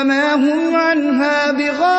وما هم عنها بغافلين.